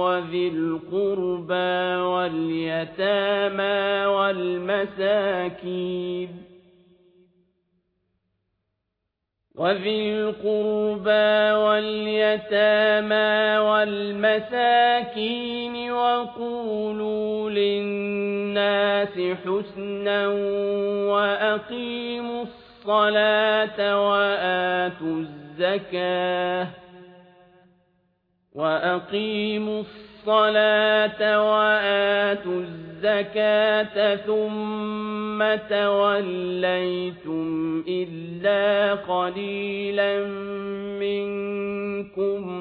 وذي القربى واليتامى والمساكين وذي القربى واليتامى والمساكين وقولوا للناس حسنا وأقيموا الصلاة وآتوا الزكاة وأقيموا الصلاة وآتوا الزكاة ثم توليتم إلا قليلا منكم